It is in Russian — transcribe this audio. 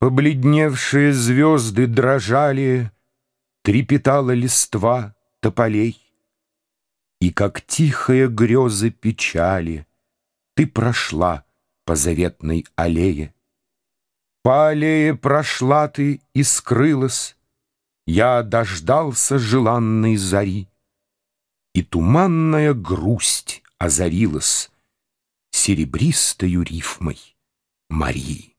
Побледневшие звезды дрожали, Трепетала листва тополей. И как тихая грезы печали Ты прошла по заветной аллее. По аллее прошла ты и скрылась, Я дождался желанной зари, И туманная грусть озарилась Серебристою рифмой Марии.